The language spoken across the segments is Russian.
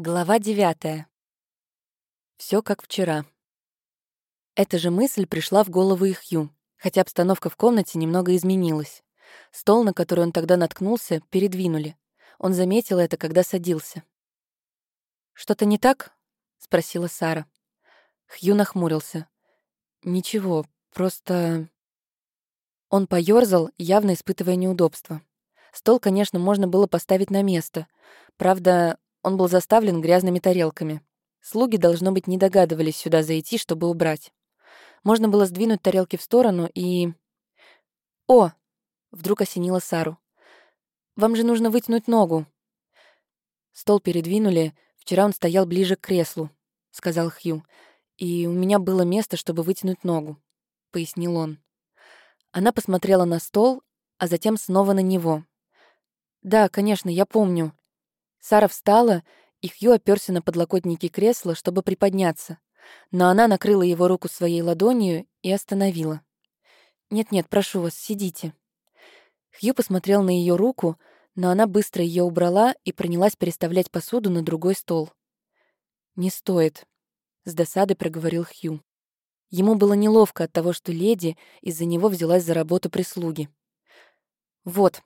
Глава девятая. Все как вчера. Эта же мысль пришла в голову и Хью, хотя обстановка в комнате немного изменилась. Стол, на который он тогда наткнулся, передвинули. Он заметил это, когда садился. «Что-то не так?» — спросила Сара. Хью нахмурился. «Ничего, просто...» Он поёрзал, явно испытывая неудобство. Стол, конечно, можно было поставить на место. Правда, он был заставлен грязными тарелками. Слуги, должно быть, не догадывались сюда зайти, чтобы убрать. Можно было сдвинуть тарелки в сторону и... «О!» — вдруг осенило Сару. «Вам же нужно вытянуть ногу». Стол передвинули, вчера он стоял ближе к креслу, — сказал Хью. «И у меня было место, чтобы вытянуть ногу», — пояснил он. Она посмотрела на стол, а затем снова на него. «Да, конечно, я помню. Сара встала, и Хью оперся на подлокотники кресла, чтобы приподняться. Но она накрыла его руку своей ладонью и остановила. «Нет-нет, прошу вас, сидите». Хью посмотрел на ее руку, но она быстро ее убрала и принялась переставлять посуду на другой стол. «Не стоит», — с досадой проговорил Хью. Ему было неловко от того, что леди из-за него взялась за работу прислуги. «Вот,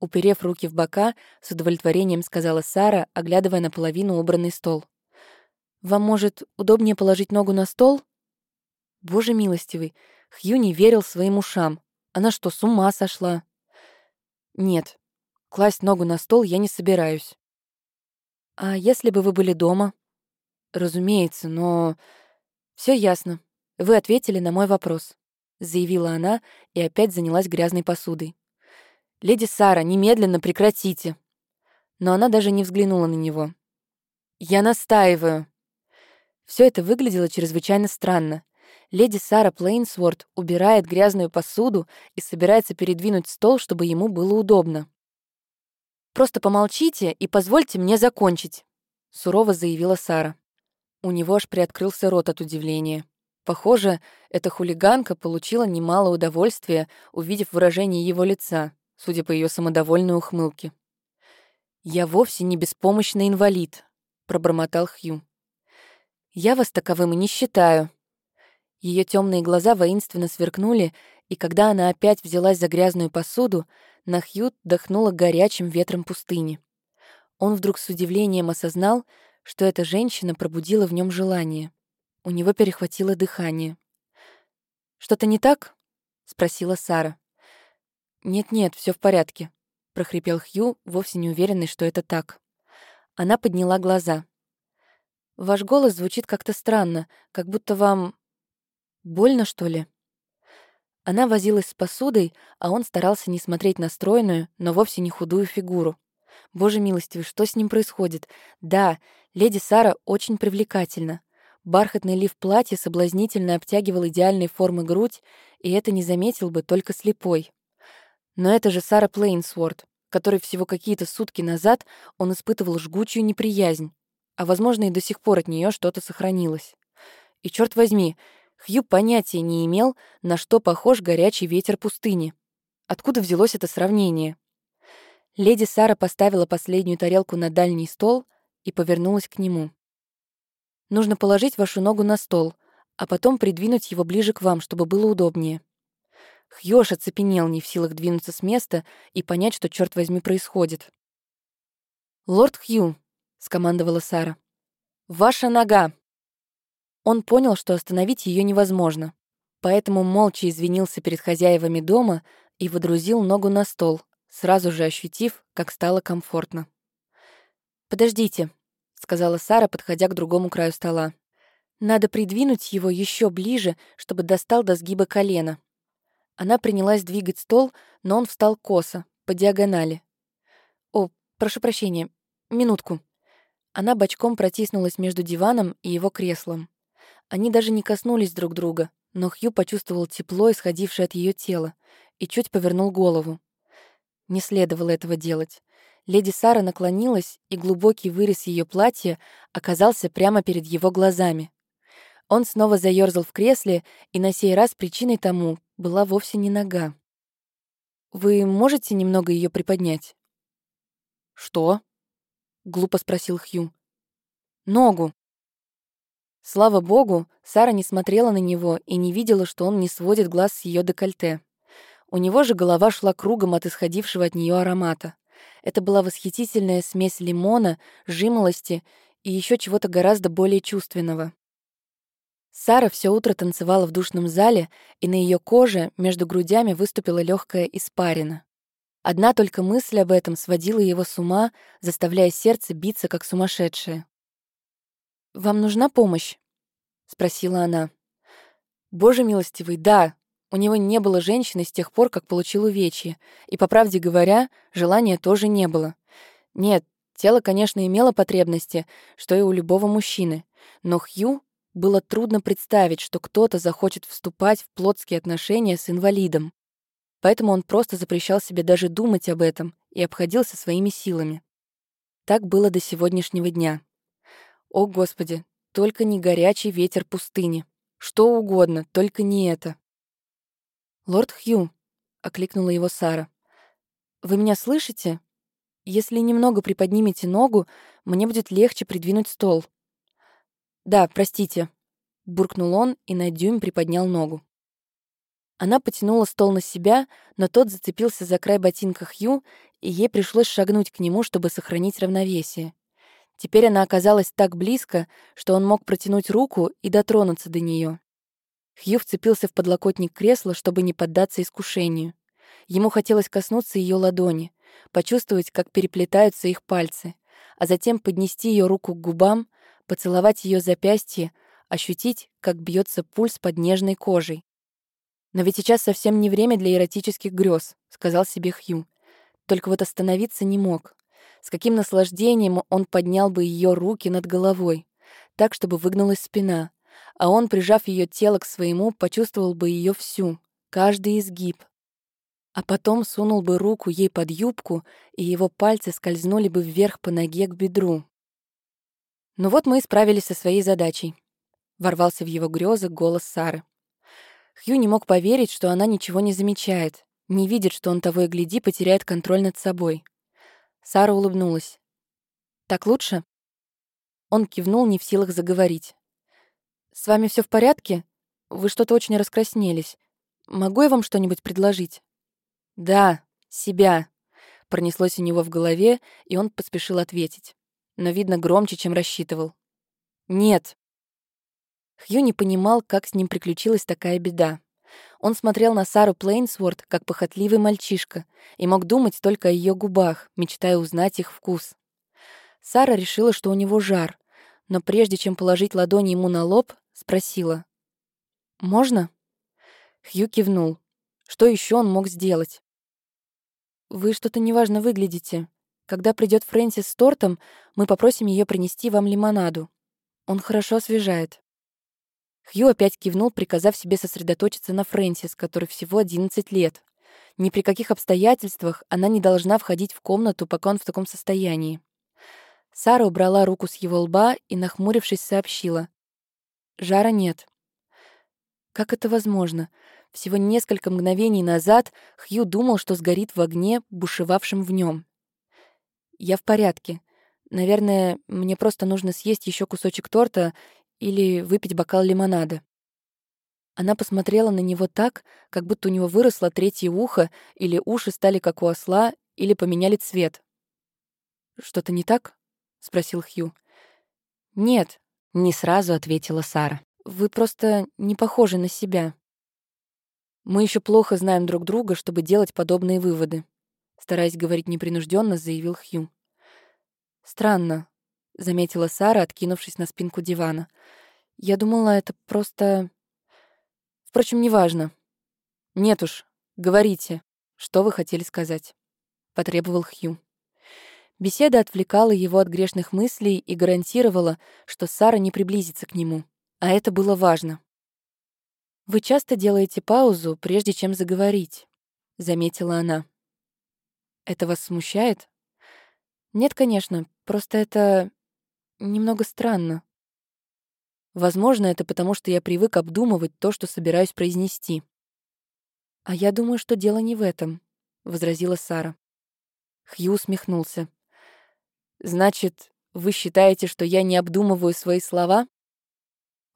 Уперев руки в бока, с удовлетворением сказала Сара, оглядывая наполовину убранный стол. «Вам, может, удобнее положить ногу на стол?» Боже милостивый, Хью не верил своим ушам. Она что, с ума сошла? Нет, класть ногу на стол я не собираюсь. А если бы вы были дома? Разумеется, но... все ясно. Вы ответили на мой вопрос, заявила она и опять занялась грязной посудой. «Леди Сара, немедленно прекратите!» Но она даже не взглянула на него. «Я настаиваю!» Все это выглядело чрезвычайно странно. Леди Сара Плейнсворт убирает грязную посуду и собирается передвинуть стол, чтобы ему было удобно. «Просто помолчите и позвольте мне закончить», — сурово заявила Сара. У него аж приоткрылся рот от удивления. Похоже, эта хулиганка получила немало удовольствия, увидев выражение его лица судя по ее самодовольной ухмылке. «Я вовсе не беспомощный инвалид», — пробормотал Хью. «Я вас таковым и не считаю». Ее темные глаза воинственно сверкнули, и когда она опять взялась за грязную посуду, на Хью дохнуло горячим ветром пустыни. Он вдруг с удивлением осознал, что эта женщина пробудила в нем желание. У него перехватило дыхание. «Что-то не так?» — спросила Сара. «Нет-нет, все в порядке», — прохрипел Хью, вовсе не уверенный, что это так. Она подняла глаза. «Ваш голос звучит как-то странно, как будто вам... больно, что ли?» Она возилась с посудой, а он старался не смотреть на стройную, но вовсе не худую фигуру. Боже милостивый, что с ним происходит? Да, леди Сара очень привлекательна. Бархатный лиф платья соблазнительно обтягивал идеальной формы грудь, и это не заметил бы только слепой. Но это же Сара Плейнсворт, которой всего какие-то сутки назад он испытывал жгучую неприязнь, а, возможно, и до сих пор от нее что-то сохранилось. И, черт возьми, Хью понятия не имел, на что похож горячий ветер пустыни. Откуда взялось это сравнение? Леди Сара поставила последнюю тарелку на дальний стол и повернулась к нему. «Нужно положить вашу ногу на стол, а потом придвинуть его ближе к вам, чтобы было удобнее. Хьёш оцепенел, не в силах двинуться с места и понять, что, черт возьми, происходит. «Лорд Хью», — скомандовала Сара, — «ваша нога!» Он понял, что остановить ее невозможно, поэтому молча извинился перед хозяевами дома и водрузил ногу на стол, сразу же ощутив, как стало комфортно. «Подождите», — сказала Сара, подходя к другому краю стола. «Надо придвинуть его еще ближе, чтобы достал до сгиба колена». Она принялась двигать стол, но он встал косо, по диагонали. «О, прошу прощения, минутку». Она бочком протиснулась между диваном и его креслом. Они даже не коснулись друг друга, но Хью почувствовал тепло, исходившее от ее тела, и чуть повернул голову. Не следовало этого делать. Леди Сара наклонилась, и глубокий вырез ее платья оказался прямо перед его глазами. Он снова заёрзал в кресле, и на сей раз причиной тому была вовсе не нога. «Вы можете немного ее приподнять?» «Что?» — глупо спросил Хью. Ногу!» Слава богу, Сара не смотрела на него и не видела, что он не сводит глаз с ее декольте. У него же голова шла кругом от исходившего от нее аромата. Это была восхитительная смесь лимона, жимолости и еще чего-то гораздо более чувственного. Сара все утро танцевала в душном зале, и на ее коже между грудями выступила легкая испарина. Одна только мысль об этом сводила его с ума, заставляя сердце биться как сумасшедшее. «Вам нужна помощь?» — спросила она. «Боже милостивый, да!» У него не было женщины с тех пор, как получил увечье, и, по правде говоря, желания тоже не было. Нет, тело, конечно, имело потребности, что и у любого мужчины, но Хью было трудно представить, что кто-то захочет вступать в плотские отношения с инвалидом. Поэтому он просто запрещал себе даже думать об этом и обходился своими силами. Так было до сегодняшнего дня. О, Господи, только не горячий ветер пустыни. Что угодно, только не это. «Лорд Хью», — окликнула его Сара, — «вы меня слышите? Если немного приподнимете ногу, мне будет легче придвинуть стол». «Да, простите», — буркнул он и на дюйм приподнял ногу. Она потянула стол на себя, но тот зацепился за край ботинка Хью, и ей пришлось шагнуть к нему, чтобы сохранить равновесие. Теперь она оказалась так близко, что он мог протянуть руку и дотронуться до нее. Хью вцепился в подлокотник кресла, чтобы не поддаться искушению. Ему хотелось коснуться ее ладони, почувствовать, как переплетаются их пальцы, а затем поднести ее руку к губам, поцеловать ее запястье, ощутить, как бьется пульс под нежной кожей. «Но ведь сейчас совсем не время для эротических грез», — сказал себе Хью. Только вот остановиться не мог. С каким наслаждением он поднял бы ее руки над головой, так, чтобы выгнулась спина, а он, прижав ее тело к своему, почувствовал бы ее всю, каждый изгиб. А потом сунул бы руку ей под юбку, и его пальцы скользнули бы вверх по ноге к бедру. «Ну вот мы и справились со своей задачей», — ворвался в его грезы голос Сары. Хью не мог поверить, что она ничего не замечает, не видит, что он того и гляди потеряет контроль над собой. Сара улыбнулась. «Так лучше?» Он кивнул, не в силах заговорить. «С вами все в порядке? Вы что-то очень раскраснелись. Могу я вам что-нибудь предложить?» «Да, себя», — пронеслось у него в голове, и он поспешил ответить. Но, видно, громче, чем рассчитывал. «Нет». Хью не понимал, как с ним приключилась такая беда. Он смотрел на Сару Плейнсворт как похотливый мальчишка и мог думать только о ее губах, мечтая узнать их вкус. Сара решила, что у него жар, но прежде чем положить ладони ему на лоб, спросила. «Можно?» Хью кивнул. Что еще он мог сделать? «Вы что-то неважно выглядите. Когда придет Фрэнсис с тортом, мы попросим ее принести вам лимонаду. Он хорошо освежает». Хью опять кивнул, приказав себе сосредоточиться на Фрэнсис, который всего 11 лет. Ни при каких обстоятельствах она не должна входить в комнату, пока он в таком состоянии. Сара убрала руку с его лба и, нахмурившись, сообщила. Жара нет. Как это возможно? Всего несколько мгновений назад Хью думал, что сгорит в огне, бушевавшем в нем. Я в порядке. Наверное, мне просто нужно съесть еще кусочек торта или выпить бокал лимонада. Она посмотрела на него так, как будто у него выросло третье ухо, или уши стали как у осла, или поменяли цвет. «Что-то не так?» — спросил Хью. «Нет», не сразу ответила Сара. Вы просто не похожи на себя. Мы еще плохо знаем друг друга, чтобы делать подобные выводы, стараясь говорить непринужденно, заявил Хью. Странно, заметила Сара, откинувшись на спинку дивана. Я думала, это просто Впрочем, неважно. Нет уж, говорите, что вы хотели сказать, потребовал Хью. Беседа отвлекала его от грешных мыслей и гарантировала, что Сара не приблизится к нему. А это было важно. «Вы часто делаете паузу, прежде чем заговорить», — заметила она. «Это вас смущает?» «Нет, конечно, просто это немного странно. Возможно, это потому, что я привык обдумывать то, что собираюсь произнести». «А я думаю, что дело не в этом», — возразила Сара. Хью усмехнулся. Значит, вы считаете, что я не обдумываю свои слова?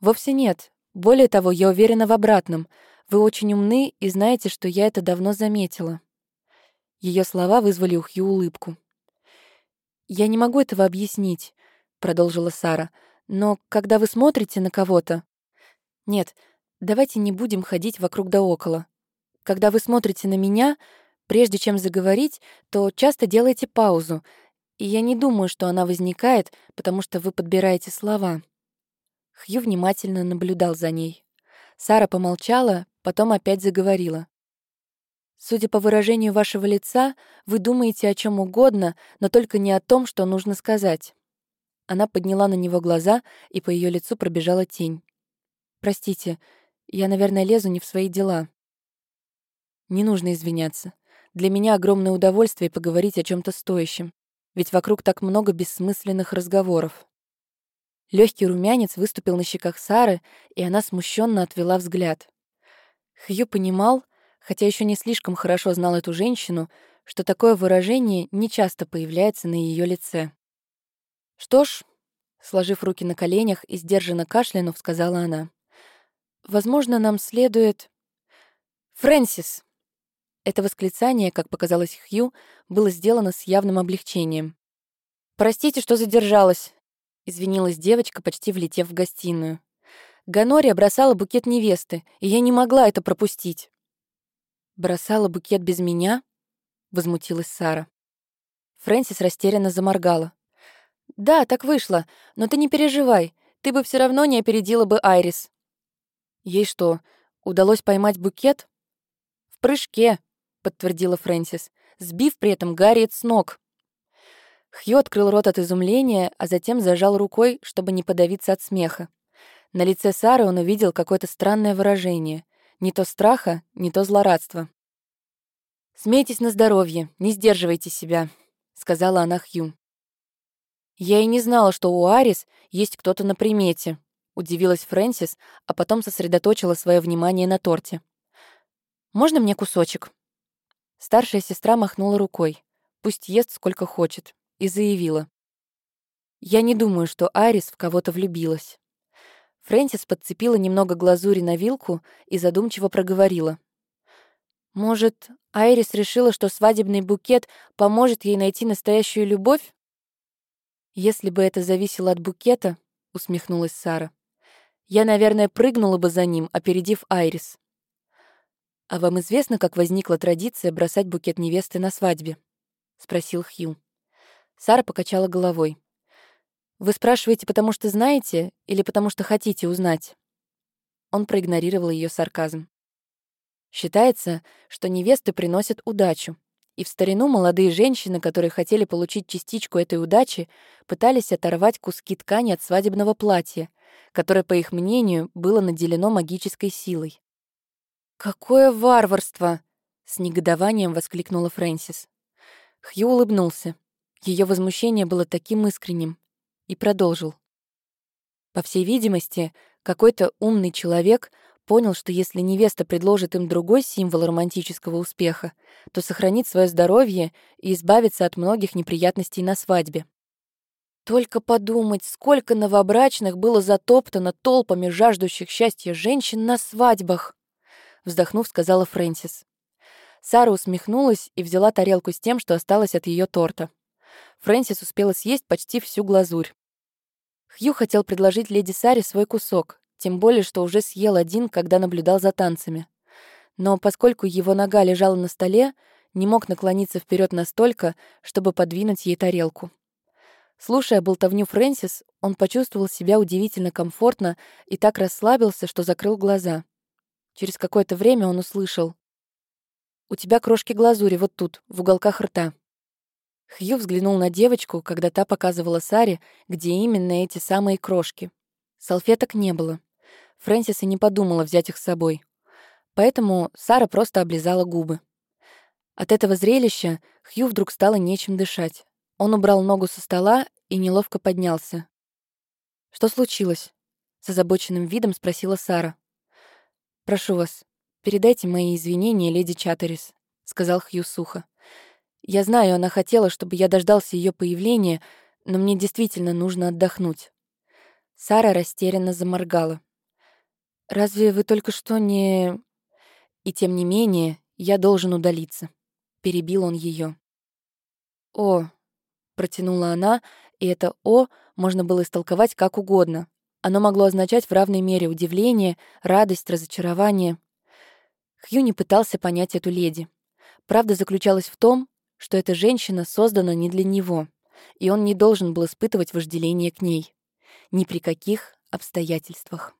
Вовсе нет. Более того, я уверена в обратном. Вы очень умны и знаете, что я это давно заметила. Ее слова вызвали у Хью улыбку. «Я не могу этого объяснить», — продолжила Сара, «но когда вы смотрите на кого-то...» «Нет, давайте не будем ходить вокруг да около. Когда вы смотрите на меня, прежде чем заговорить, то часто делаете паузу, и я не думаю, что она возникает, потому что вы подбираете слова». Хью внимательно наблюдал за ней. Сара помолчала, потом опять заговорила. «Судя по выражению вашего лица, вы думаете о чем угодно, но только не о том, что нужно сказать». Она подняла на него глаза, и по ее лицу пробежала тень. «Простите, я, наверное, лезу не в свои дела». «Не нужно извиняться. Для меня огромное удовольствие поговорить о чем то стоящем, ведь вокруг так много бессмысленных разговоров». Легкий румянец выступил на щеках Сары, и она смущенно отвела взгляд. Хью понимал, хотя еще не слишком хорошо знал эту женщину, что такое выражение нечасто появляется на ее лице. «Что ж», — сложив руки на коленях и сдержанно кашлянув, сказала она, «возможно, нам следует...» «Фрэнсис!» Это восклицание, как показалось Хью, было сделано с явным облегчением. «Простите, что задержалась. — извинилась девочка, почти влетев в гостиную. Ганория бросала букет невесты, и я не могла это пропустить. «Бросала букет без меня?» — возмутилась Сара. Фрэнсис растерянно заморгала. «Да, так вышло, но ты не переживай, ты бы все равно не опередила бы Айрис». «Ей что, удалось поймать букет?» «В прыжке», — подтвердила Фрэнсис, сбив при этом Гарриет с ног. Хью открыл рот от изумления, а затем зажал рукой, чтобы не подавиться от смеха. На лице Сары он увидел какое-то странное выражение. Не то страха, не то злорадства. «Смейтесь на здоровье, не сдерживайте себя», — сказала она Хью. «Я и не знала, что у Арис есть кто-то на примете», — удивилась Фрэнсис, а потом сосредоточила свое внимание на торте. «Можно мне кусочек?» Старшая сестра махнула рукой. «Пусть ест сколько хочет» и заявила. «Я не думаю, что Арис в кого-то влюбилась». Фрэнсис подцепила немного глазури на вилку и задумчиво проговорила. «Может, Айрис решила, что свадебный букет поможет ей найти настоящую любовь?» «Если бы это зависело от букета», — усмехнулась Сара, «я, наверное, прыгнула бы за ним, опередив Айрис». «А вам известно, как возникла традиция бросать букет невесты на свадьбе?» — спросил Хью. Сара покачала головой. «Вы спрашиваете, потому что знаете или потому что хотите узнать?» Он проигнорировал ее сарказм. Считается, что невесты приносят удачу, и в старину молодые женщины, которые хотели получить частичку этой удачи, пытались оторвать куски ткани от свадебного платья, которое, по их мнению, было наделено магической силой. «Какое варварство!» — с негодованием воскликнула Фрэнсис. Хью улыбнулся. Ее возмущение было таким искренним. И продолжил. По всей видимости, какой-то умный человек понял, что если невеста предложит им другой символ романтического успеха, то сохранит свое здоровье и избавится от многих неприятностей на свадьбе. Только подумать, сколько новобрачных было затоптано толпами жаждущих счастья женщин на свадьбах, вздохнув, сказала Фрэнсис. Сара усмехнулась и взяла тарелку с тем, что осталось от ее торта. Фрэнсис успела съесть почти всю глазурь. Хью хотел предложить леди Саре свой кусок, тем более, что уже съел один, когда наблюдал за танцами. Но поскольку его нога лежала на столе, не мог наклониться вперед настолько, чтобы подвинуть ей тарелку. Слушая болтовню Фрэнсис, он почувствовал себя удивительно комфортно и так расслабился, что закрыл глаза. Через какое-то время он услышал. «У тебя крошки глазури вот тут, в уголках рта». Хью взглянул на девочку, когда та показывала Саре, где именно эти самые крошки. Салфеток не было. Фрэнсис и не подумала взять их с собой. Поэтому Сара просто облизала губы. От этого зрелища Хью вдруг стало нечем дышать. Он убрал ногу со стола и неловко поднялся. «Что случилось?» — с озабоченным видом спросила Сара. «Прошу вас, передайте мои извинения леди Чаттерис», — сказал Хью сухо. Я знаю, она хотела, чтобы я дождался ее появления, но мне действительно нужно отдохнуть». Сара растерянно заморгала. «Разве вы только что не...» «И тем не менее, я должен удалиться», — перебил он ее. «О», — протянула она, и это «о» можно было истолковать как угодно. Оно могло означать в равной мере удивление, радость, разочарование. Хью не пытался понять эту леди. Правда заключалась в том, что эта женщина создана не для него, и он не должен был испытывать вожделение к ней. Ни при каких обстоятельствах.